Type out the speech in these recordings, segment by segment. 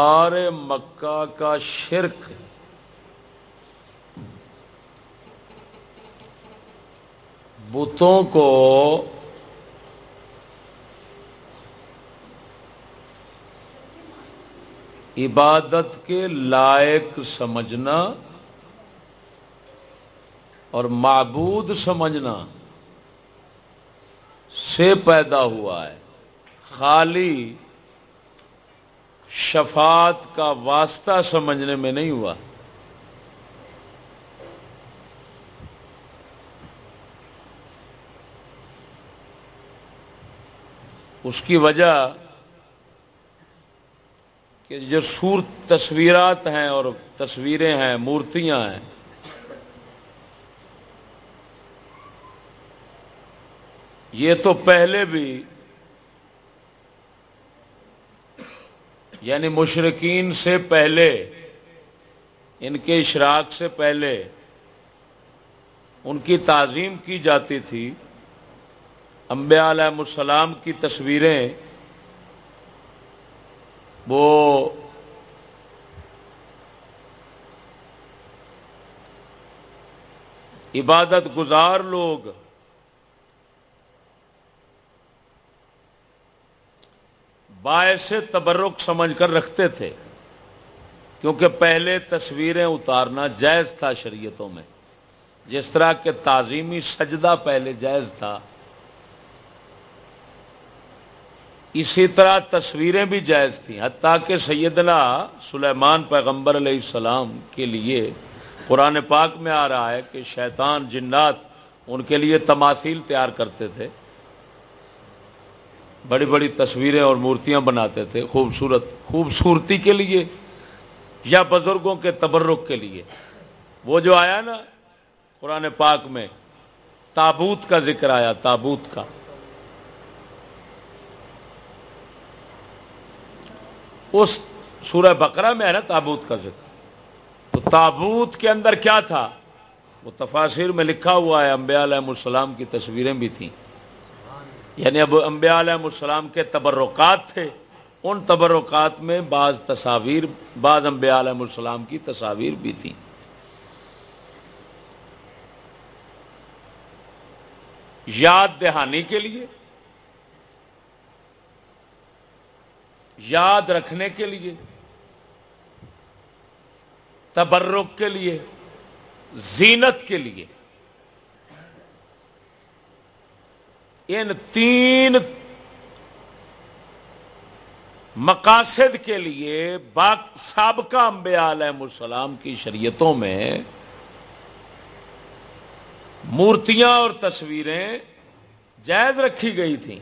کفار مکہ کا شرک بتوں کو عبادت کے لائق سمجھنا اور معبود سمجھنا سے پیدا ہوا ہے۔ خالی شفات کا واسطہ سمجھنے میں نہیں ہوا۔ اس کی وجہ کہ جو سور تصویرات ہیں اور تصویریں ہیں، مورتیاں ہیں، یہ تو پہلے بھی یعنی مشرقین سے پہلے، ان کے اشراق سے پہلے ان کی تعظیم کی جاتی تھی۔ انبیاء علیہ السلام کی تصویریں، وہ عبادت گزار لوگ باعث تبرک سمجھ کر رکھتے تھے، کیونکہ پہلے تصویریں اتارنا جائز تھا شریعتوں میں۔ جس طرح کے تعظیمی سجدہ پہلے جائز تھا، اسی طرح تصویریں بھی جائز تھیں۔ حتیٰ کہ سیدنا سلیمان پیغمبر علیہ السلام کے لیے قرآن پاک میں آ رہا ہے کہ شیطان، جنات ان کے لیے تماثیل تیار کرتے تھے۔ بڑی بڑی تصویریں اور مورتیاں بناتے تھے خوبصورت، خوبصورتی کے لیے یا بزرگوں کے تبرک کے لیے۔ وہ جو آیا نا قرآن پاک میں، تابوت کا ذکر آیا، تابوت کا۔ اس سورہ بقرہ میں ہے نا تابوت کا ذکر۔ تو تابوت کے اندر کیا تھا؟ وہ تفاصر میں لکھا ہوا ہے، انبیاء علیہ السلام کی تصویریں بھی تھیں۔ یعنی اب انبیاء علیہ السلام کے تبرکات تھے، ان تبرکات میں بعض تصاویر، بعض انبیاء علیہ السلام کی تصاویر بھی تھیں۔ یاد دہانی کے لیے، یاد رکھنے کے لیے، تبرک کے لیے، زینت کے لیے۔ ان تین مقاصد کے لیے سابقہ انبیاء علیہ السلام کی شریعتوں میں مورتیاں اور تصویریں جائز رکھی گئی تھیں۔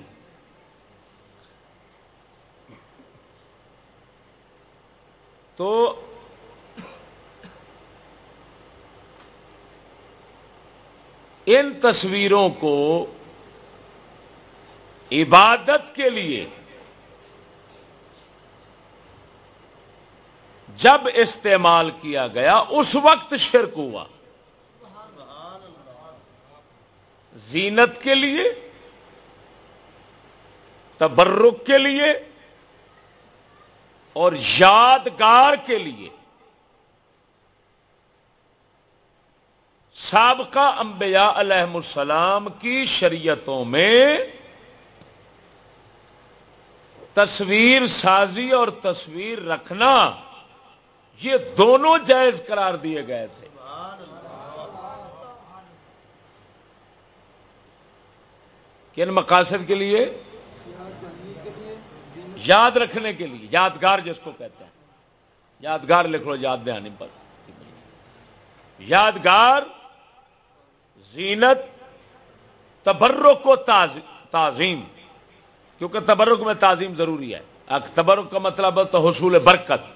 تو ان تصویروں کو عبادت کے لیے۔ جب استعمال کیا گیا، اس وقت شرک ہوا۔ زینت کے لیے، تبرک کے لیے، اور یادگار کے لیے۔ سابقہ انبیاء علیہ السلام کی شریعتوں میں تصویر سازی اور تصویر رکھنا، یہ دونوں جائز قرار دیے گئے تھے۔ کن مقاصد کے لیے؟ یاد رکھنے کے لیے، یادگار جس کو کہتے ہیں۔ یادگار لکھ لو، یاد دہانی پر یادگار، زینت، تبرک کو تعظیم۔ کیونکہ تبرک میں تعظیم ضروری ہے۔ تبرک کا مطلب ہے تو حصول برکت۔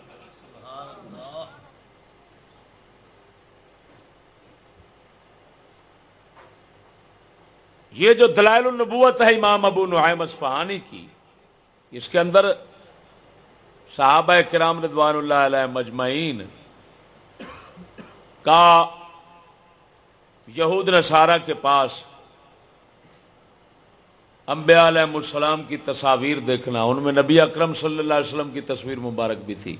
یہ جو دلائل النبوت ہے امام ابو نعیم اسفہانی کی، اس کے اندر صحابہ کرام رضوان اللہ علیہ مجمعین کا یہود نصارہ کے پاس انبیاء علیہ السلام کی تصاویر دیکھنا، ان میں نبی اکرم صلی اللہ علیہ وسلم کی تصویر مبارک بھی تھی۔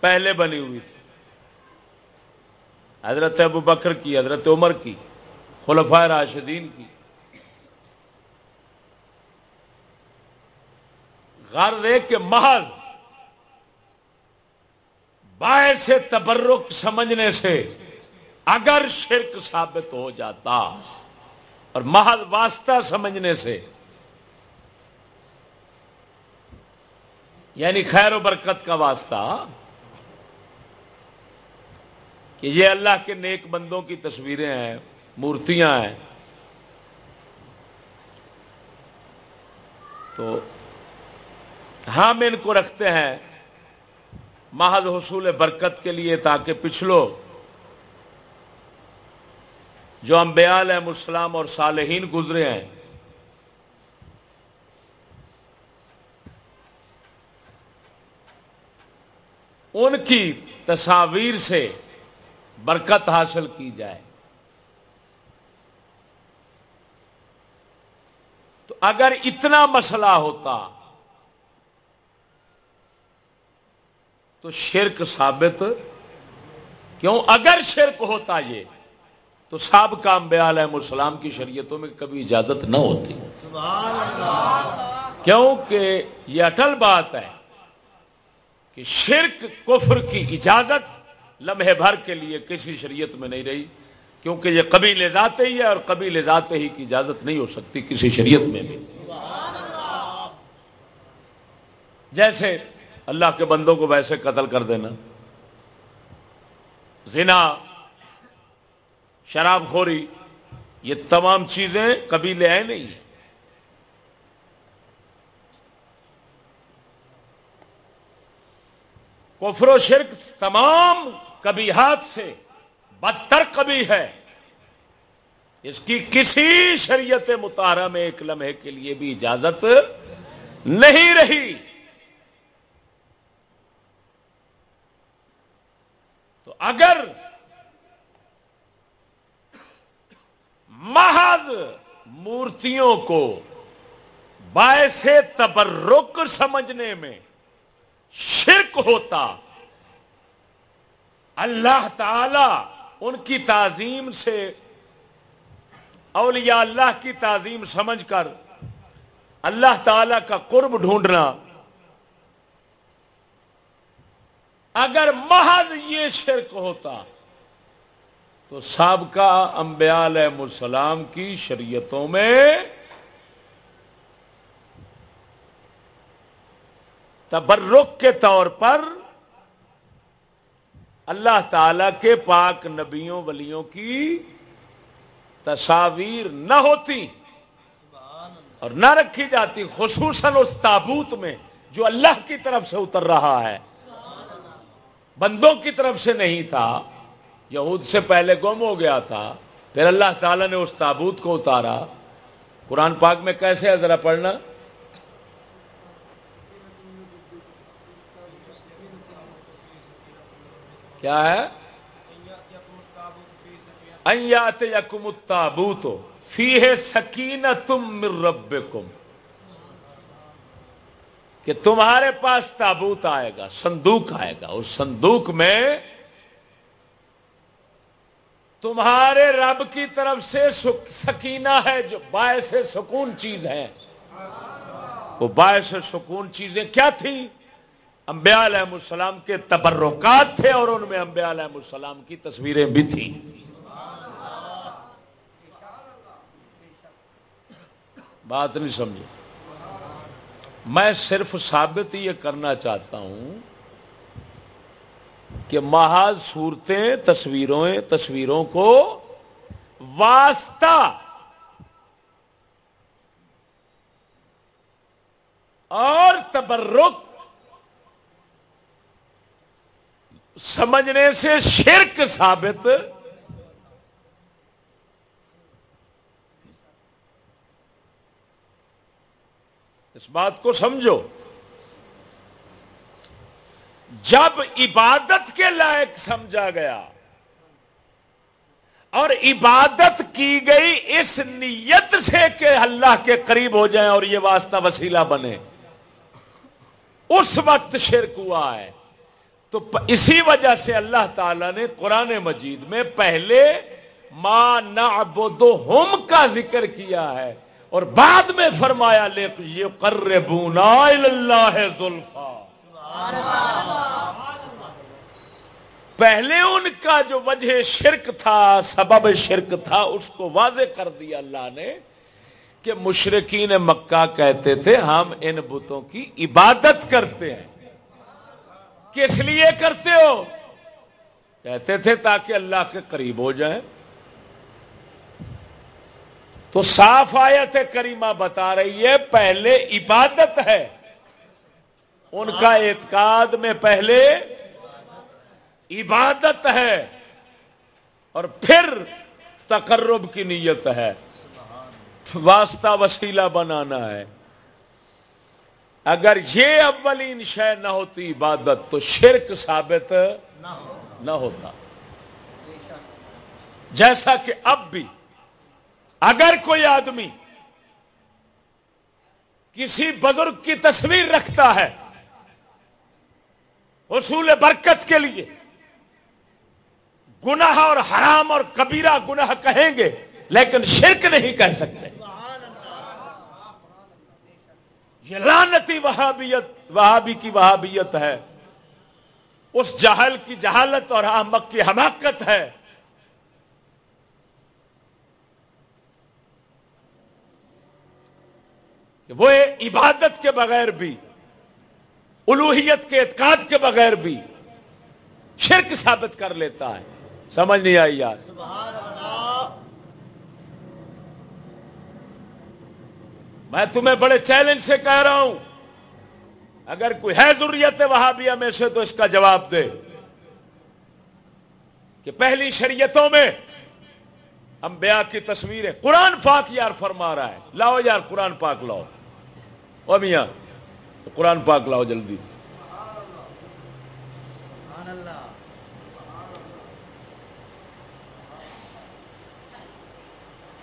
پہلے بنی ہوئی تھی۔ حضرت ابو بکر کی، حضرت عمر کی خلفۂ راشدین کی۔ غرض ایک کہ محض باعث تبرک سمجھنے سے اگر شرک ثابت ہو جاتا۔ اور محض واسطہ سمجھنے سے۔ یعنی خیر و برکت کا واسطہ کہ یہ اللہ کے نیک بندوں کی تصویریں ہیں، مورتیاں ہیں۔ تو ہم ان کو رکھتے ہیں محض حصول برکت کے لیے تاکہ پچھلو جو امبیال ہے مسلم اور صالحین گزرے ہیں۔ ان کی تصاویر سے برکت حاصل کی جائے۔ تو اگر اتنا مسئلہ ہوتا تو شرک ثابت۔ کیوں؟ اگر شرک ہوتا یہ تو سابقہ انبیاء علیہ السلام کی شریعتوں میں کبھی اجازت نہ ہوتی۔ کیونکہ یہ اٹل بات ہے کہ شرک کفر کی اجازت لمحے بھر کے لیے کسی شریعت میں نہیں رہی کیونکہ یہ کبھی لے جاتے ہی ہے اور کبھی لے جاتے ہی کی اجازت نہیں ہو سکتی کسی شریعت میں بھی۔ جیسے اللہ کے بندوں کو ویسے قتل کر دینا زنا شراب خوری یہ تمام چیزیں کبھی لے آئے نہیں۔ کفر و شرک تمام کبھی ہاتھ سے، بدتر کبھی ہے۔ اس کی کسی شریعت مطالعہ میں ایک لمحے کے لیے بھی اجازت نہیں رہی تو اگر محض مورتیوں کو باعث تبرک سمجھنے میں شرک ہوتا، اللہ تعالی ان کی تعظیم سے، اولیاء اللہ کی تعظیم سمجھ کر اللہ تعالی کا قرب ڈھونڈنا۔ اگر محض یہ شرک ہوتا تو سابقہ انبیاء علیہ السلام کی شریعتوں میں تبرک کے طور پر اللہ تعالی کے پاک نبیوں ولیوں کی تصاویر نہ ہوتی اور نہ رکھی جاتی، خصوصاً اس تابوت میں جو اللہ کی طرف سے اتر رہا ہے۔ بندوں کی طرف سے نہیں تھا۔ یہود سے پہلے گم ہو گیا تھا، پھر اللہ تعالی نے اس تابوت کو اتارا۔ قرآن پاک میں کیسے ہے ذرا پڑھنا؟ کیا ہے؟ یکم تابوت فی ہے سکین تم رب کہ تمہارے پاس تابوت آئے گا، صندوق آئے گا اس صندوق میں تمہارے رب کی طرف سے سکینہ ہے جو باعث سکون چیز ہے۔ وہ باعث سکون چیزیں کیا تھی انبیاء علیہ السلام کے تبرکات تھے اور ان میں انبیاء علیہ السلام کی تصویریں بھی تھیں۔ بات نہیں سمجھے۔ میں صرف ثابت یہ کرنا چاہتا ہوں کہ محاذ صورتیں تصویروں تصویروں کو واسطہ اور تبرک سمجھنے سے شرک ثابت اس بات کو سمجھو۔ جب عبادت کے لائق سمجھا گیا اور عبادت کی گئی اس نیت سے کہ اللہ کے قریب ہو جائیں اور یہ واسطہ وسیلہ بنے، اس وقت شرک ہوا ہے۔ تو اسی وجہ سے اللہ تعالی نے قرآن مجید میں پہلے ما نعبدہم کا ذکر کیا ہے اور بعد میں فرمایا لے یہ قربونا اللہ زلفا۔ پہلے ان کا جو وجہ شرک تھا، سبب شرک تھا، اس کو واضح کر دیا اللہ نے کہ مشرقین مکہ کہتے تھے، ہم ان بتوں کی عبادت کرتے ہیں۔ کس لیے کرتے ہو؟ کہتے تھے تاکہ اللہ کے قریب ہو جائے تو صاف آیت کریمہ بتا رہی ہے، پہلے عبادت ہے۔ ان کا اعتقاد میں پہلے عبادت ہے اور پھر تقرب کی نیت ہے۔ واسطہ وسیلہ بنانا ہے۔ اگر یہ اولین شے نہ ہوتی عبادت تو شرک ثابت نہ ہوتا۔ جیسا کہ اب بھی اگر کوئی آدمی کسی بزرگ کی تصویر رکھتا ہے حصول برکت کے لیے گناہ اور حرام اور کبیرہ گناہ کہیں گے، لیکن شرک نہیں کہہ سکتے۔ یہ لانتی وہابیت، وہابی کی وہابیت ہے۔ اس جہل کی جہالت اور احمق کی حماقت ہے۔ وہ عبادت کے بغیر بھی الوحیت کے اعتقاد کے بغیر بھی شرک ثابت کر لیتا ہے۔ سمجھ نہیں آئی یار۔ میں تمہیں بڑے چیلنج سے کہہ رہا ہوں۔ اگر کوئی ہے ضروریت وہابیہ میں سے تو اس کا جواب دے۔ کہ پہلی شریعتوں میں انبیاء کی تصویریں قرآن پاک یار فرما رہا ہے۔ لاؤ یار قرآن پاک لاؤ۔ او میاں، قرآن پاک لاؤ جلدی۔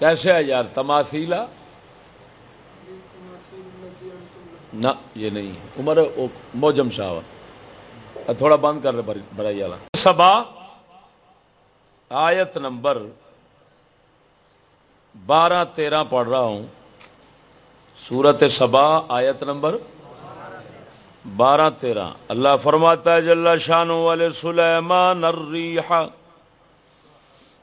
کیسے ہے یار؟ تماسیلا نہ، یہ نہیں عمر موجم شاہ تھوڑا بند کر رہے برائی والا۔ سبا، آیت نمبر بارہ تیرہ پڑھ رہا ہوں۔ سورت سبا، آیت نمبر بارہ تیرہ۔ اللہ فرماتا ہے، جل شان والے سلیمان الریح۔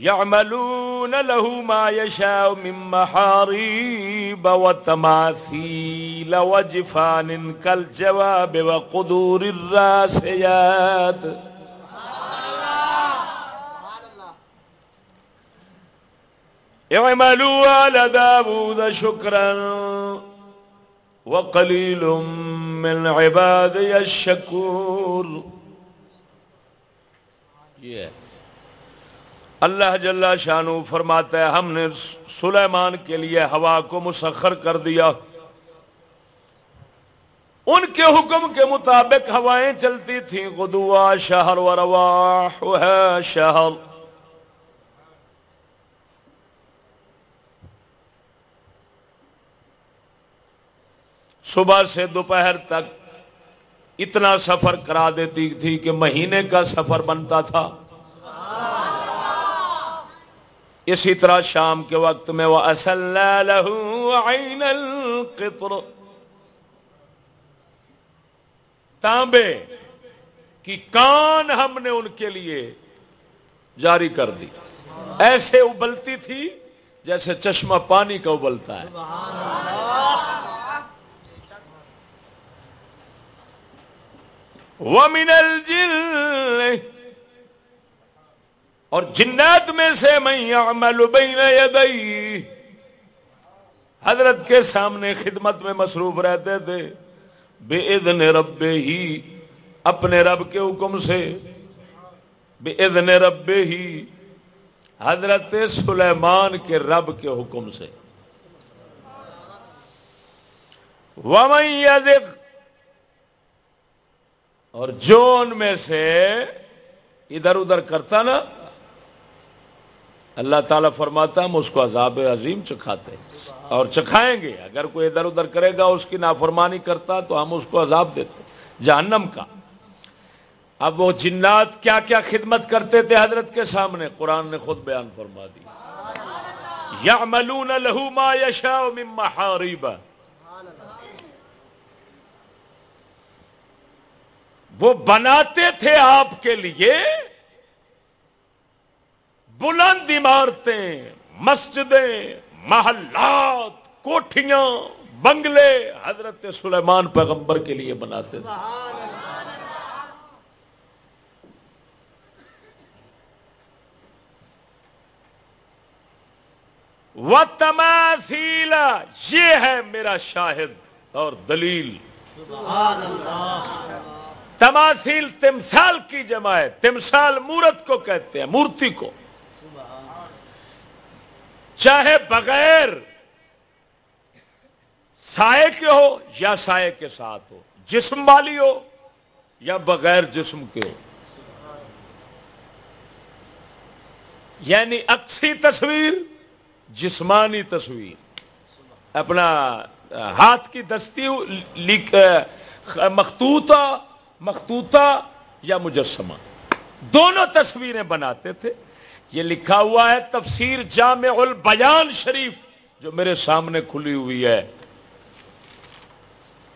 يعملون له ما يشاء من محاريب وتماثيل وجفان كالجواب وقدور الراسيات اعملوا على داود شكرا وقليل من عبادي الشكور yeah. اللہ جل شانو فرماتا ہے، ہم نے سلیمان کے لیے ہوا کو مسخر کر دیا۔ ان کے حکم کے مطابق ہوائیں چلتی تھیں۔ غدوا شہر و رواح، ہے شہر۔ صبح سے دوپہر تک اتنا سفر کرا دیتی تھی کہ مہینے کا سفر بنتا تھا۔ اسی طرح شام کے وقت میں وہ اصل القطر تانبے کی کان ہم نے ان کے لیے جاری کر دی۔ ایسے ابلتی تھی جیسے چشمہ پانی کا ابلتا ہے۔ وَمِنَ الْجِلِّ اور جنات میں سے میں عمل بین یدئی حضرت کے سامنے خدمت میں مصروف رہتے تھے۔ بے ادن رب ہی اپنے رب کے حکم سے۔ بے ادن رب ہی حضرت سلیمان کے رب کے حکم سے۔ ومن اور جو ان میں سے ادھر ادھر کرتا نا اللہ تعالیٰ فرماتا ہم اس کو عذاب عظیم چکھاتے اور چکھائیں گے۔ اگر کوئی ادھر ادھر کرے گا، اس کی نافرمانی کرتا تو ہم اس کو عذاب دیتے جہنم کا۔ اب وہ جنات کیا کیا خدمت کرتے تھے حضرت کے سامنے؟ قرآن نے خود بیان فرما دی۔ یا ملون لہو ما یشا وہ بناتے تھے آپ کے لیے بلند عمارتیں، مسجدیں، محلات، کوٹھیاں، بنگلے حضرت سلیمان پیغمبر کے لیے بناتے تھے۔ وہ تماثیل یہ ہے میرا شاہد اور دلیل۔ تماثیل تمثال کی جمع ہے، تمثال مورت کو کہتے ہیں، مورتی کو۔ چاہے بغیر سائے کے ہو یا سائے کے ساتھ ہو، جسم والی ہو یا بغیر جسم کے ہو۔ یعنی اکسی تصویر، جسمانی تصویر۔ اپنا ہاتھ کی دستی مختوطہ مختوطہ یا مجسمہ۔ دونوں تصویریں بناتے تھے۔ یہ لکھا ہوا ہے تفسیر جامع البیان شریف جو میرے سامنے کھلی ہوئی ہے۔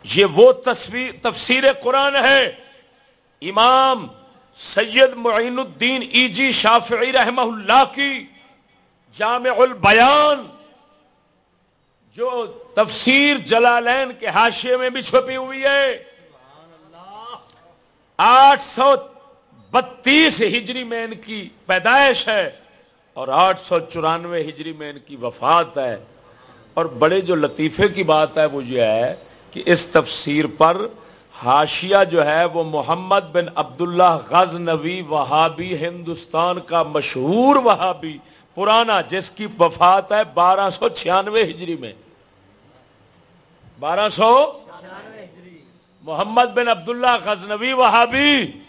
یہ وہ تصویر تفسیر قرآن ہے۔ امام سید معین الدین ای جی شافعی رحمہ اللہ کی جامع البیان جو تفسیر جلالین کے حاشے میں بھی چھپی ہوئی ہے۔ آٹھ سو بتیس ہجری میں ان کی پیدائش ہے اور آٹھ سو چورانوے ہجری میں ان کی وفات ہے اور بڑے جو لطیفے کی بات ہے وہ یہ ہے کہ اس تفسیر پر ہاشیا جو ہے وہ محمد بن عبداللہ غز نوی وہابی ہندوستان کا مشہور وہابی پرانا جس کی وفات ہے بارہ سو چھیانوے ہجری میں۔ بارہ سو محمد بن عبداللہ غزنوی وہابی۔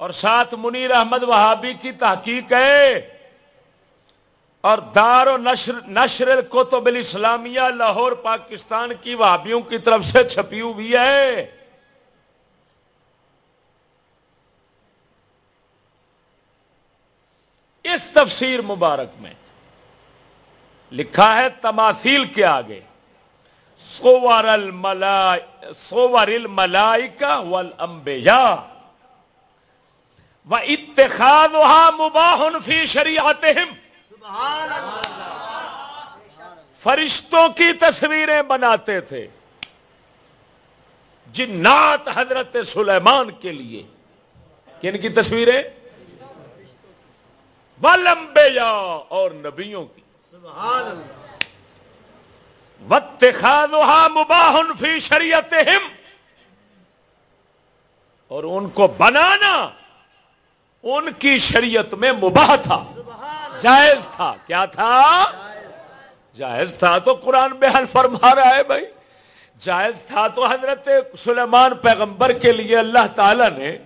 اور ساتھ منیر احمد وہابی کی تحقیق ہے اور دار و نشر نشر کوتب الاسلامیہ لاہور، پاکستان کی وہابیوں کی طرف سے چھپی ہوئی ہے۔ اس تفسیر مبارک میں لکھا ہے تماثیل کے آگے سوار الملائی سوار الملائکہ والانبیاء۔ و اتخاذ مباح فی شریعتہم فرشتوں کی تصویریں بناتے تھے۔ جنات حضرت سلیمان کے لیے۔ کن کی تصویریں؟ ولمبیا اور نبیوں کی۔ واتخاذها مباح فی شریعتہم اور ان کو بنانا ان کی شریعت میں مباح تھا، جائز تھا۔ کیا تھا؟ جائز تھا تو قرآن بیان فرما رہا ہے بھائی۔ جائز تھا تو حضرت سلیمان پیغمبر کے لیے اللہ تعالی نے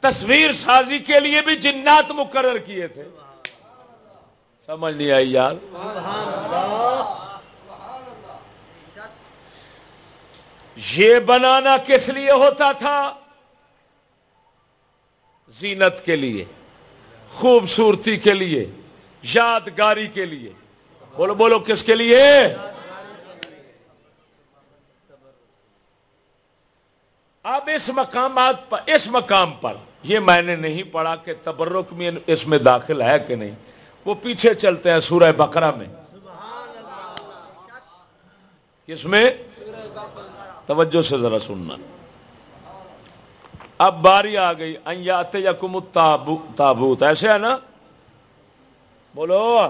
تصویر سازی کے لیے بھی جنات مقرر کیے تھے۔ سمجھ نہیں آئی یار۔ یہ بنانا کس لیے ہوتا تھا؟ زینت کے لیے، خوبصورتی کے لیے، یادگاری کے لیے۔ بولو بولو، کس کے لیے؟ اب اس مقامات پر، اس مقام پر، یہ میں نے نہیں پڑھا کہ تبرک میں اس میں داخل ہے کہ نہیں۔ وہ پیچھے چلتے ہیں سورہ بقرہ میں۔ کس میں؟ توجہ سے ذرا سننا۔ اب باری آ گئی۔ ایات یکم تابوت۔ ایسے ہے نا؟ بولو۔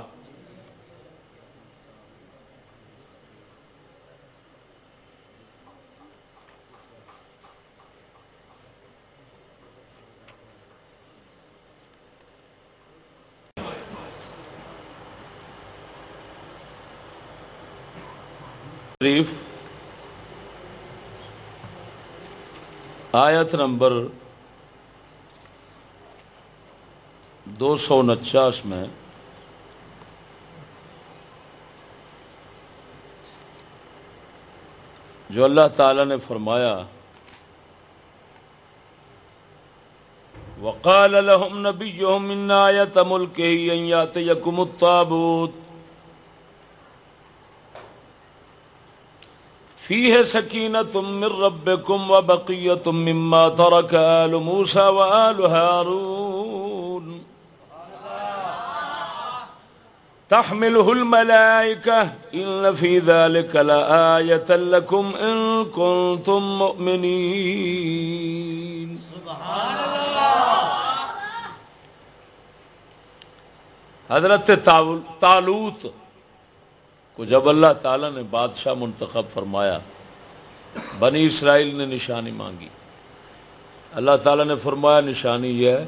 تریف آیت نمبر دو سو انچاس میں جو اللہ تعالی نے فرمایا، وقال لهم نبيهم من آية ملكه أن يأتيكم الطابوت فيه سكينة من ربكم وبقية مما ترك آل موسى وآل هارون تحمله الملائكة إن في ذلك لآية لكم إن كنتم مؤمنين سبحان الله حضرت تالوت کو جب اللہ تعالی نے بادشاہ منتخب فرمایا، بنی اسرائیل نے نشانی مانگی۔ اللہ تعالی نے فرمایا، نشانی یہ ہے۔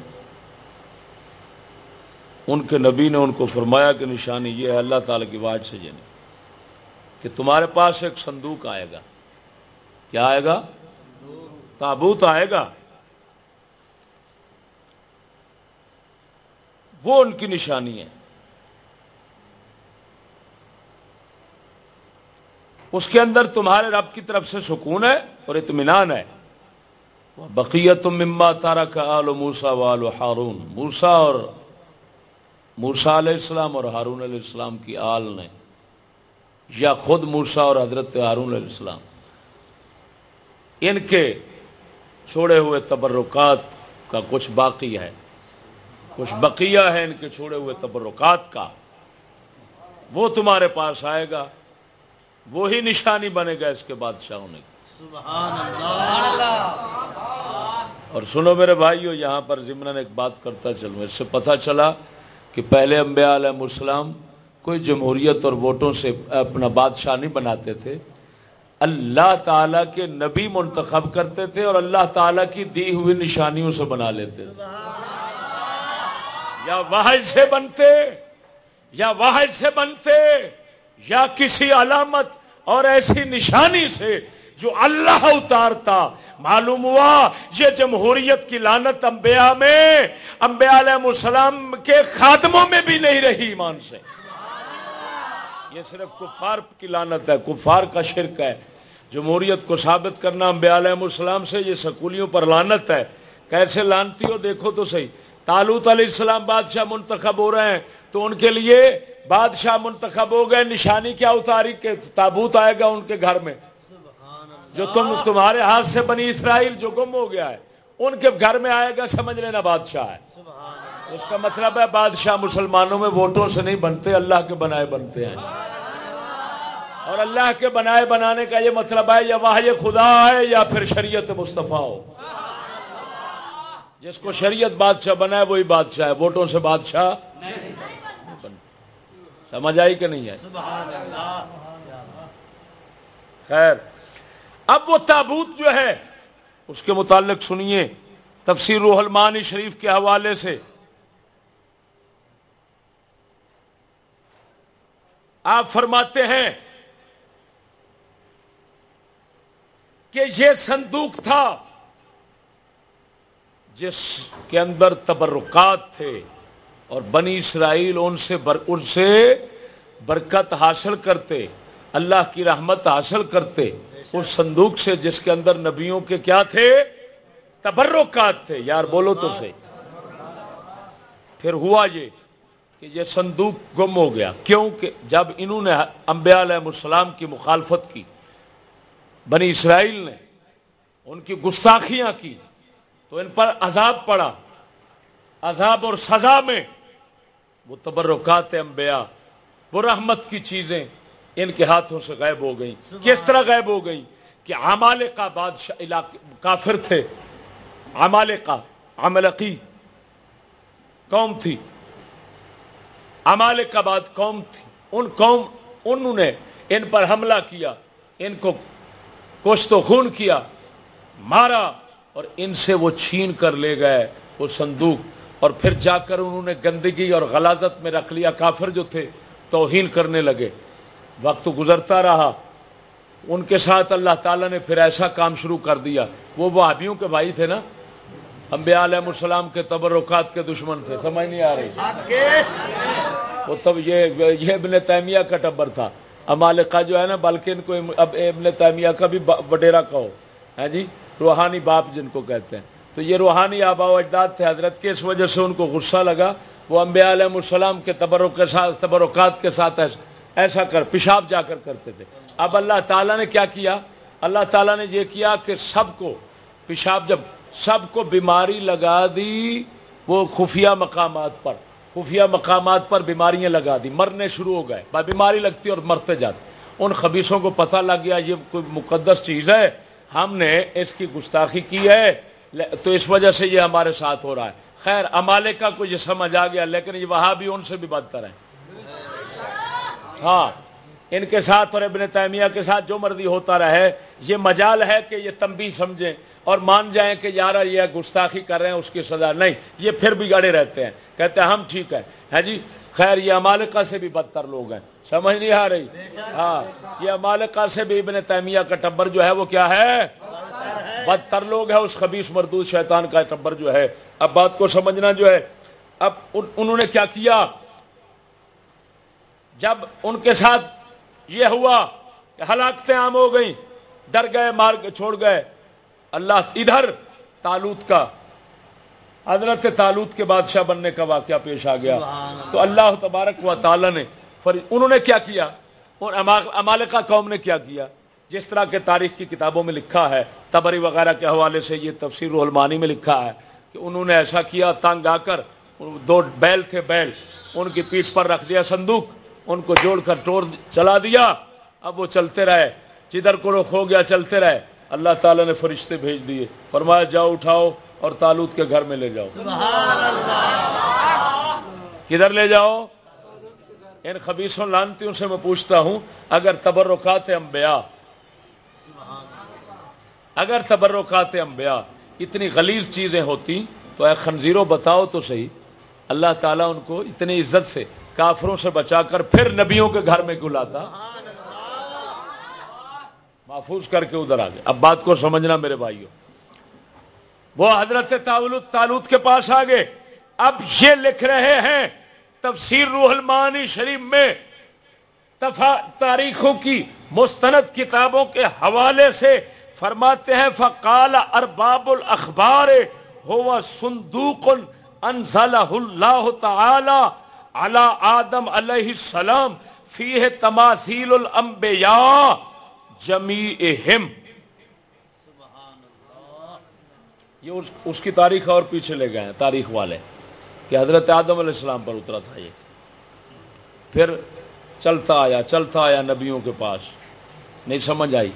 ان کے نبی نے ان کو فرمایا کہ نشانی یہ ہے، اللہ تعالی کی واٹ سے جنی کہ تمہارے پاس ایک صندوق آئے گا۔ کیا آئے گا؟ تابوت آئے گا۔ وہ ان کی نشانی ہے۔ اس کے اندر تمہارے رب کی طرف سے سکون ہے اور اطمینان ہے۔ بقیت مما تارا کا آل موسا وال ہارون موسا اور موسا علیہ السلام اور ہارون علیہ السلام کی آل نے، یا خود موسا اور حضرت ہارون علیہ السلام۔ ان کے چھوڑے ہوئے تبرکات کا کچھ باقی ہے۔ کچھ بقیہ ہے ان کے چھوڑے ہوئے تبرکات کا۔ وہ تمہارے پاس آئے گا۔ وہی نشانی بنے گا اس کے بادشاہ ہونے کی سبحان اللہ اور سنو میرے بھائیو، یہاں پر ضمن ایک بات کرتا چلوں۔ اس سے پتہ چلا کہ پہلے انبیاء علیہ السلام کوئی جمہوریت اور ووٹوں سے اپنا بادشاہ نہیں بناتے تھے۔ اللہ تعالی کے نبی منتخب کرتے تھے اور اللہ تعالی کی دی ہوئی نشانیوں سے بنا لیتے تھے۔ یا واحد سے بنتے، یا واحد سے بنتے۔ یا کسی علامت اور ایسی نشانی سے جو اللہ اتارتا، معلوم ہوا، یہ جمہوریت کی لانت انبیاء میں، انبیاء علیہ السلام کے خاتموں میں بھی نہیں رہی ایمان سے۔ یہ صرف کفار کی لانت ہے، کفار کا شرک ہے۔ جمہوریت کو ثابت کرنا انبیاء علیہ السلام سے یہ سکولیوں پر لانت ہے۔ کیسے لانتی ہو؟ دیکھو تو صحیح۔ تالوت علیہ السلام بادشاہ منتخب ہو رہے ہیں تو ان کے لیے بادشاہ منتخب ہو گئے، نشانی کیا اتاری کہ تابوت آئے گا ان کے گھر میں؟ جو تم تمہارے ہاتھ سے بنی اسرائیل جو گم ہو گیا ہے، ان کے گھر میں آئے گا، سمجھ لینا بادشاہ ہے۔ اس کا مطلب ہے بادشاہ مسلمانوں میں ووٹوں سے نہیں بنتے، اللہ کے بنائے بنتے ہیں۔ اور اللہ کے بنائے بنانے کا یہ مطلب ہے، یا واہ خدا ہے یا پھر شریعت مصطفیٰ ہو۔ جس کو شریعت بادشاہ بنا ہے وہی بادشاہ ہے۔ ووٹوں سے بادشاہ سمجھ آئی کہ نہیں ہے خیر، اب وہ تابوت جو ہے، اس کے متعلق سنیے تفسیر روح المانی شریف کے حوالے سے۔ آپ فرماتے ہیں کہ یہ صندوق تھا جس کے اندر تبرکات تھے۔ اور بنی اسرائیل ان سے بر، ان سے برکت حاصل کرتے، اللہ کی رحمت حاصل کرتے۔ اس صندوق سے جس کے اندر نبیوں کے کیا تھے؟ تبرکات تھے۔ یار بولو تو سے پھر ہوا یہ کہ یہ صندوق گم ہو گیا۔ کیونکہ جب انہوں نے انبیاء علیہ السلام کی مخالفت کی، بنی اسرائیل نے ان کی گستاخیاں کی، تو ان پر عذاب پڑا۔ عذاب اور سزا میں وہ تبرکات انبیاء، وہ رحمت کی چیزیں ان کے ہاتھوں سے غائب ہو گئیں۔ کس طرح غائب ہو گئیں؟ کہ عمال کا بادشاہ علاقے کافر تھے۔ عمال کا عملقی قوم تھی۔ عمال کا بعد قوم تھی۔ ان قوم انہوں نے ان پر حملہ کیا، ان کو کشت و خون کیا، مارا اور ان سے وہ چھین کر لے گئے، وہ صندوق اور پھر جا کر انہوں نے گندگی اور غلازت میں رکھ لیا، کافر جو تھے، توہین کرنے لگے۔ وقت گزرتا رہا۔ ان کے ساتھ اللہ تعالیٰ نے پھر ایسا کام شروع کر دیا۔ وہ وہابیوں کے بھائی تھے نا؟ انبیاء علیہ السلام کے تبرکات کے دشمن تھے۔ سمجھ نہیں آ رہی۔ وہ تب یہ یہ ابن تیمیہ کا ٹبر تھا۔ امالکا جو ہے نا، بلکہ ان کو اب ابن تیمیہ کا بھی وڈیرا کہو۔ ہے جی؟ روحانی باپ جن کو کہتے ہیں۔ تو یہ روحانی آبا و اجداد تھے، حضرت کے اس وجہ سے ان کو غصہ لگا۔ وہ انبیاء علیہ السلام کے تبرک کے ساتھ، تبرکات کے ساتھ ایسا کر پیشاب جا کر کرتے تھے۔ اب اللہ تعالیٰ نے کیا کیا؟ اللہ تعالیٰ نے یہ کیا کہ سب کو پیشاب جب سب کو بیماری لگا دی، وہ خفیہ مقامات پر خفیہ مقامات پر بیماریاں لگا دی۔ مرنے شروع ہو گئے۔ بیماری لگتی اور مرتے جاتے۔ ان خبیصوں کو پتہ لگ گیا، یہ کوئی مقدس چیز ہے۔ ہم نے اس کی گستاخی کی ہے۔ تو اس وجہ سے یہ ہمارے ساتھ ہو رہا ہے۔ خیر امالے کا کو یہ سمجھ آ گیا، لیکن یہ وہاں بھی ان سے بھی بدتر ہے ہاں ان کے ساتھ اور ابن تیمیہ کے ساتھ جو مرضی ہوتا رہے، یہ مجال ہے کہ یہ تمبی سمجھیں اور مان جائیں کہ یار یہ گستاخی کر رہے ہیں، اس کی سزا نہیں، یہ پھر بھی گڑے رہتے ہیں۔ کہتے ہیں ہم ٹھیک ہے ہے جی؟ خیر، یہ امالکا سے بھی بدتر لوگ ہیں۔ سمجھ نہیں آ رہی؟ ہاں یہ امالکا سے بھی ابن تیمیہ کا ٹبر جو ہے وہ کیا ہے؟ بدتر لوگ ہے اس خبیص مردود شیطان کا ٹبر جو ہے۔ اب بات کو سمجھنا جو ہے، اب انہوں نے کیا کیا؟ جب ان کے ساتھ یہ ہوا کہ ہلاکتیں عام ہو گئیں، ڈر گئے، مار کے چھوڑ گئے، اللہ ادھر تالوت کا، حضرت تالوت کے بادشاہ بننے کا واقعہ پیش آ گیا۔ تو اللہ تبارک و تعالی نے انہوں نے کیا کیا؟ امالکا قوم نے کیا کیا؟ جس طرح کے تاریخ کی کتابوں میں لکھا ہے تبری وغیرہ کے حوالے سے یہ تفسیر رحلمانی میں لکھا ہے کہ انہوں نے ایسا کیا تنگ آ کر دو بیل تھے بیل ان کی پیٹھ پر رکھ دیا صندوق ان کو جوڑ کر ٹور چلا دیا اب وہ چلتے رہے جدھر کو رخ ہو گیا چلتے رہے۔ اللہ تعالیٰ نے فرشتے بھیج دیے فرمایا جاؤ اٹھاؤ اور تالوت کے گھر میں لے جاؤ۔ کدھر لے جاؤ؟ ان خبیصوں لانتیوں سے میں پوچھتا ہوں، اگر تبرکات انبیاء، اگر تبرکات انبیاء اتنی غلیظ چیزیں ہوتی، تو اے خنزیروں بتاؤ تو صحیح، اللہ تعالیٰ ان کو اتنی عزت سے کافروں سے بچا کر پھر نبیوں کے گھر میں کیوں لاتا؟ محفوظ کر کے ادھر آ گئے اب بات کو سمجھنا میرے بھائیوں۔ وہ حضرت تالوت کے پاس آ گئے اب یہ لکھ رہے ہیں تفسیر روح المانی شریف میں تاریخوں کی مستند کتابوں کے حوالے سے فرماتے ہیں فقال ارباب الاخبار ہوا صندوق انزلہ اللہ تعالی علی آدم علیہ السلام فیہ تماثیل الانبیاء جمیعہم یہ اس, اس کی تاریخ اور پیچھے لے گئے ہیں تاریخ والے۔ کہ حضرت آدم علیہ السلام پر اترا تھا یہ۔ پھر چلتا آیا چلتا آیا نبیوں کے پاس۔ نہیں سمجھ آئی۔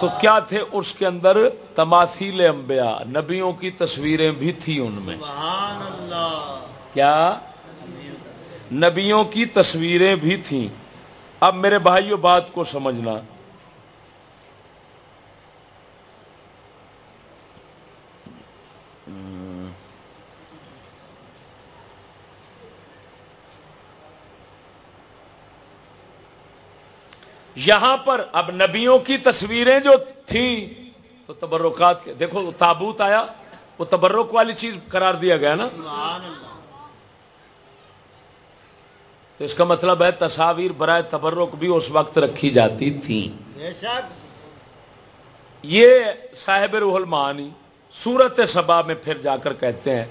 تو کیا تھے اس کے اندر تماثیل انبیاء؟ نبیوں کی تصویریں بھی تھی ان میں۔ کیا؟ نبیوں کی تصویریں بھی تھیں۔ اب میرے بھائیوں بات کو سمجھنا۔ یہاں پر اب نبیوں کی تصویریں جو تھیں تو تبرکات کے دیکھو تابوت آیا وہ تبرک والی چیز قرار دیا گیا نا؟ تو اس کا مطلب ہے تصاویر برائے تبرک بھی اس وقت رکھی جاتی تھی یہ صاحب روح المعانی سورت سبا میں پھر جا کر کہتے ہیں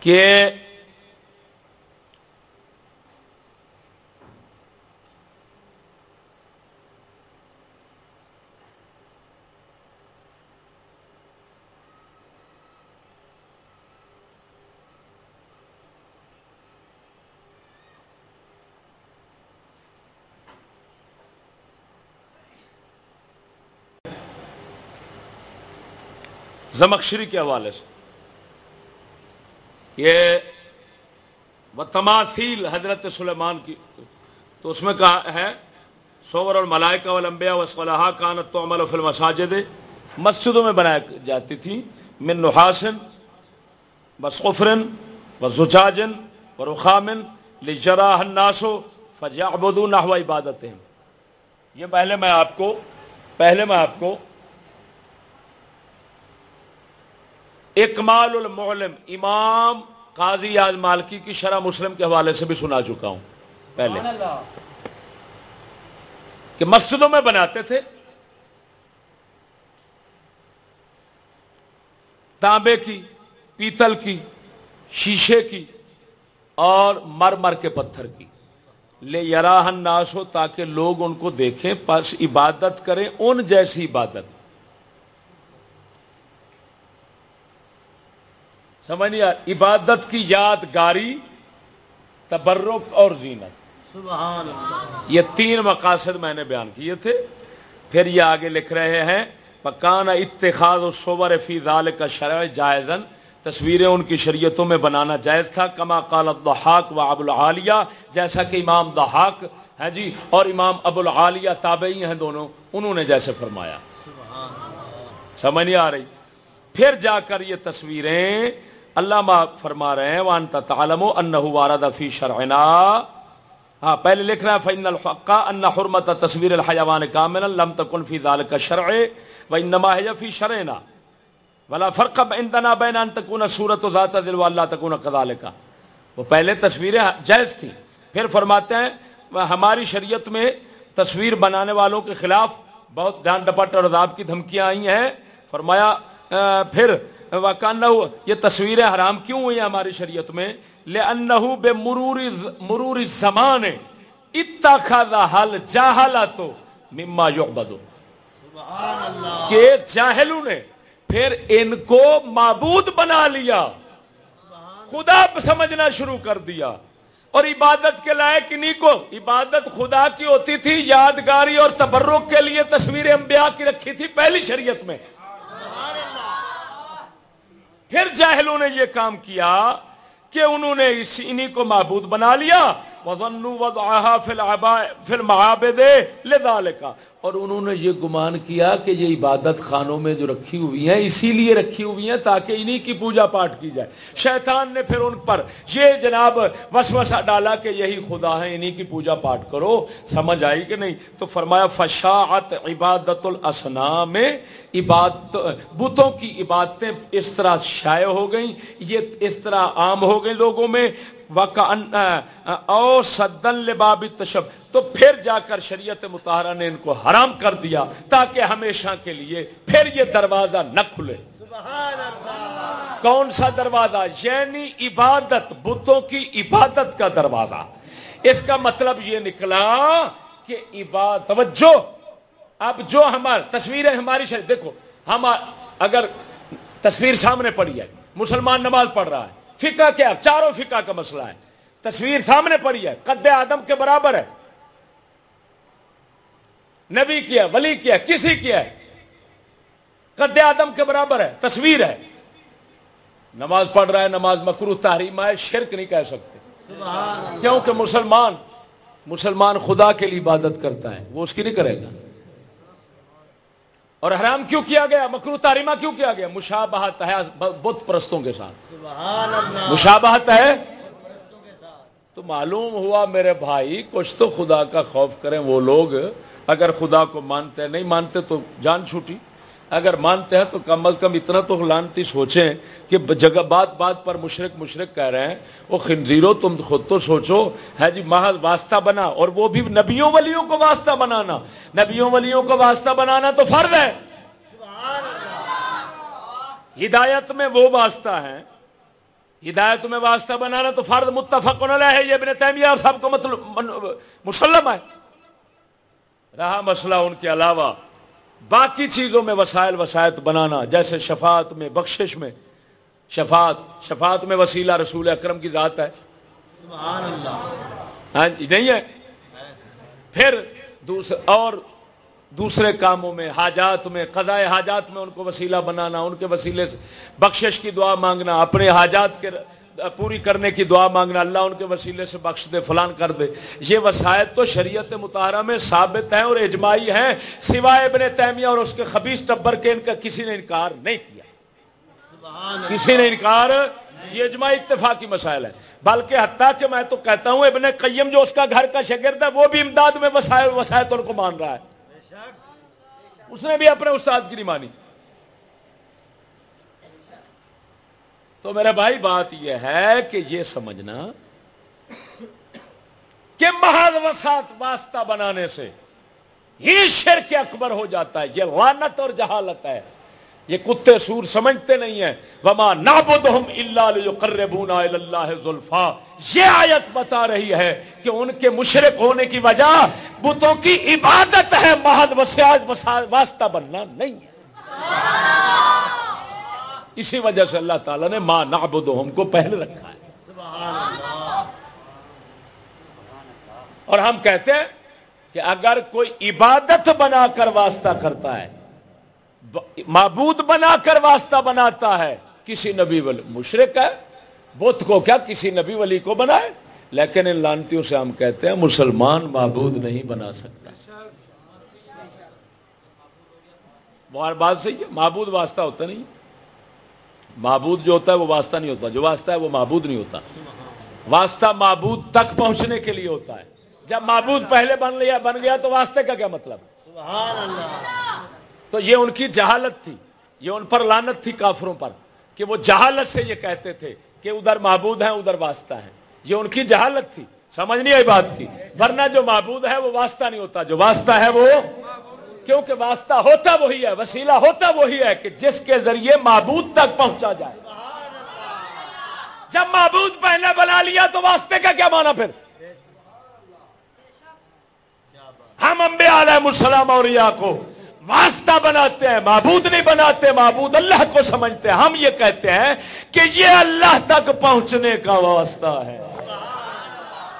کہ زمکشری کے حوالے سے۔ یہ تماثیل حضرت سلیمان کی تو اس میں کہا ہے سور اور ملائکہ والانبیاء وصلحہ کانت تو عمل فی المساجد، مسجدوں میں بنائی جاتی تھی، من نحاسن وصفرن وزجاجن ورخامن لجراح الناس فجعبدوا نحو عبادتهم یہ پہلے میں آپ کو پہلے میں آپ کو اکمال المعلم امام قاضی آج مالکی کی شرح مسلم کے حوالے سے بھی سنا چکا ہوں پہلے۔ کہ مسجدوں میں بناتے تھے تانبے کی پیتل کی شیشے کی اور مر مر کے پتھر کی۔ لے یراہن ناس ہو تاکہ لوگ ان کو دیکھیں پس عبادت کریں ان جیسی عبادت۔ سمجھ نہیں عبادت کی یادگاری تبرک اور زینت۔ سبحان یہ تین مقاصد میں نے بیان کیے تھے۔ پھر یہ آگے لکھ رہے ہیں پکانا اتخاذ و صور فی ذال کا شرع جائزن تصویریں ان کی شریعتوں میں بنانا جائز تھا کما قال الضحاک و ابو العالیہ جیسا کہ امام دہاک ہے جی اور امام ابو العالیہ تابعی ہیں دونوں انہوں نے جیسے فرمایا۔ سمجھ نہیں آ رہی۔ پھر جا کر یہ تصویریں اللہ فرما رہے ہیں وانتا تعلم انہ وارد فی شرعنا۔ ہاں پہلے لکھ رہا ہے فإن الحق ان حرمت تصویر الحیوان کاملا لم تکن فی ذلك الشرع وانما هي في شرعنا۔ ولا فرق عندنا بین ان تکون صورت ذات دل واللہ تکون كذلك۔ وہ پہلے تصویریں جائز تھی پھر فرماتے ہیں، ہماری شریعت میں تصویر بنانے والوں کے خلاف بہت ڈان ڈپٹ اور عذاب کی دھمکیاں آئی ہیں۔ فرمایا پھر یہ تصویریں حرام کیوں ہوئی ہماری شریعت میں؟ لے انہو بے مروری مروری زمان اتخذ حل جاہلا تو مما یعبدو کہ جاہلوں نے پھر ان کو معبود بنا لیا۔ خدا سمجھنا شروع کر دیا۔ اور عبادت کے لائق انہیں کو۔ عبادت خدا کی ہوتی تھی یادگاری اور تبرک کے لیے تصویر انبیاء کی رکھی تھی پہلی شریعت میں۔ پھر جاہلوں نے یہ کام کیا کہ انہوں نے اس انہی کو معبود بنا لیا اور انہوں نے یہ گمان کیا کہ یہ عبادت خانوں میں جو رکھی ہوئی ہیں، اسی لیے رکھی ہوئی ہیں تاکہ انہی کی پوجا پاٹ کی جائے۔ شیطان نے پھر ان پر یہ جناب وسوسہ ڈالا کہ یہی خدا ہے انہی کی پوجا پاٹ کرو۔ سمجھ آئی کہ نہیں؟ تو فرمایا، فشاعت عبادت الاسنام میں عبادت، بتوں کی عبادتیں اس طرح شائع ہو گئیں، یہ اس طرح عام ہو گئے لوگوں میں۔ او سدن لباب تشب تو پھر جا کر شریعت متحرہ نے ان کو حرام کر دیا تاکہ ہمیشہ کے لیے پھر یہ دروازہ نہ کھلے۔ کون سا دروازہ؟ یعنی عبادت بتوں کی عبادت کا دروازہ۔ اس کا مطلب یہ نکلا کہ عبادت توجہ۔ اب جو ہمارا تصویریں ہماری شریعت دیکھو ہم اگر تصویر سامنے پڑی ہے مسلمان نماز پڑھ رہا ہے فقہ کیا چاروں فقہ کا مسئلہ ہے۔ تصویر سامنے پڑی ہے، قد آدم کے برابر ہے۔ نبی کیا ولی کیا کسی کیا ہے؟ قد آدم کے برابر ہے، تصویر ہے۔ نماز پڑھ رہا ہے، نماز مکرو تحریم ہے، شرک نہیں کہہ سکتے۔ کیونکہ مسلمان مسلمان خدا کے لیے عبادت کرتا ہے، وہ اس کی نہیں کرے گا۔ اور حرام کیوں کیا گیا؟ مکرو تاریمہ کیوں کیا گیا؟ مشابہت ہے بت پرستوں کے ساتھ۔ مشابہت ہے؟ تو معلوم ہوا میرے بھائی کچھ تو خدا کا خوف کریں وہ لوگ۔ اگر خدا کو مانتے ہیں نہیں مانتے تو جان چھوٹی۔ اگر مانتے ہیں تو کم از کم اتنا تو لانتی سوچیں کہ جگہ بات بات پر مشرق مشرق کہہ رہے ہیں، وہ خنزیرو تم خود تو سوچو، ہے جی محض واسطہ بنا اور وہ بھی نبیوں ولیوں کو واسطہ بنانا۔ نبیوں ولیوں کو واسطہ بنانا تو فرض ہے۔ ہدایت میں وہ واسطہ ہے۔ ہدایت میں واسطہ بنانا تو فرد متفق ہے یہ ابن تیمیہ اور سب کو مطلب مسلم ہے۔ رہا مسئلہ ان کے علاوہ۔ باقی چیزوں میں وسائل وسائط بنانا جیسے شفاعت میں بخشش میں۔ شفاعت شفاعت میں وسیلہ رسول اکرم کی ذات ہے۔ ہاں جی نہیں ہے؟ پھر دوسرے اور دوسرے کاموں میں حاجات میں قضاء حاجات میں ان کو وسیلہ بنانا ان کے وسیلے سے بخشش کی دعا مانگنا اپنے حاجات کے پوری کرنے کی دعا مانگنا اللہ ان کے وسیلے سے بخش دے فلان کر دے۔ یہ وسائل تو شریعت مطالعہ میں ثابت ہیں اور اجماعی ہیں سوائے ابن تیمیہ اور اس کے خبیص ٹبر کے ان کا کسی نے انکار نہیں کیا۔ کسی نے انکار یہ اجماعی اتفاقی مسائل ہے بلکہ حتیٰ کہ میں تو کہتا ہوں ابن قیم جو اس کا گھر کا شگرد ہے وہ بھی امداد میں وسائل وسائط ان کو مان رہا ہے۔ اس نے بھی اپنے استاد کی نہیں مانی۔ تو میرے بھائی، بات یہ ہے کہ یہ سمجھنا کہ محض وسعت واسطہ بنانے سے ہی شرک اکبر ہو جاتا ہے، یہ وانت اور جہالت ہے۔ یہ کتے سور سمجھتے نہیں ہیں۔ وما نابودہم الا لیقربونا اللہ زلفا یہ آیت بتا رہی ہے کہ ان کے مشرق ہونے کی وجہ بتوں کی عبادت ہے، محض واسطہ بننا نہیں ہے۔ اسی وجہ سے اللہ تعالیٰ نے ماں نابودہم کو پہلے رکھا ہے۔ اور ہم کہتے ہیں کہ اگر کوئی عبادت بنا کر واسطہ کرتا ہے، معبود بنا کر واسطہ بناتا ہے، کسی نبی ولی مشرق ہے، بت کو کیا کسی نبی ولی کو بنائے؟ لیکن ان لانتیوں سے ہم کہتے ہیں مسلمان معبود نہیں بنا سکتا۔ بات صحیح ہے معبود واسطہ ہوتا نہیں۔ معبود جو ہوتا ہے وہ واسطہ نہیں ہوتا جو واسطہ ہے وہ معبود نہیں ہوتا۔ واسطہ معبود تک پہنچنے کے لیے ہوتا ہے۔ جب معبود پہلے بن لیا بن گیا تو واسطے کا کیا مطلب؟ سبحان اللہ۔ تو یہ ان کی جہالت تھی یہ ان پر لانت تھی کافروں پر کہ وہ جہالت سے یہ کہتے تھے کہ ادھر معبود ہیں ادھر واسطہ ہے یہ ان کی جہالت تھی۔ سمجھ نہیں آئی بات کی؟ ورنہ جو معبود ہے وہ واسطہ نہیں ہوتا جو واسطہ ہے وہ کیونکہ واسطہ ہوتا وہی ہے، وسیلہ ہوتا وہی ہے کہ جس کے ذریعے معبود تک پہنچا جائے۔ جب معبود پہنے بنا لیا تو واسطے کا کیا مانا پھر؟ ہم امبے علیہ السلام اور کو واسطہ بناتے ہیں، معبود نہیں بناتے، معبود اللہ کو سمجھتے ہیں۔ ہم یہ کہتے ہیں کہ یہ اللہ تک پہنچنے کا واسطہ ہے۔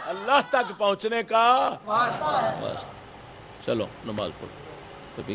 اللہ تک پہنچنے کا واسطہ چلو، نماز پڑھو۔ the big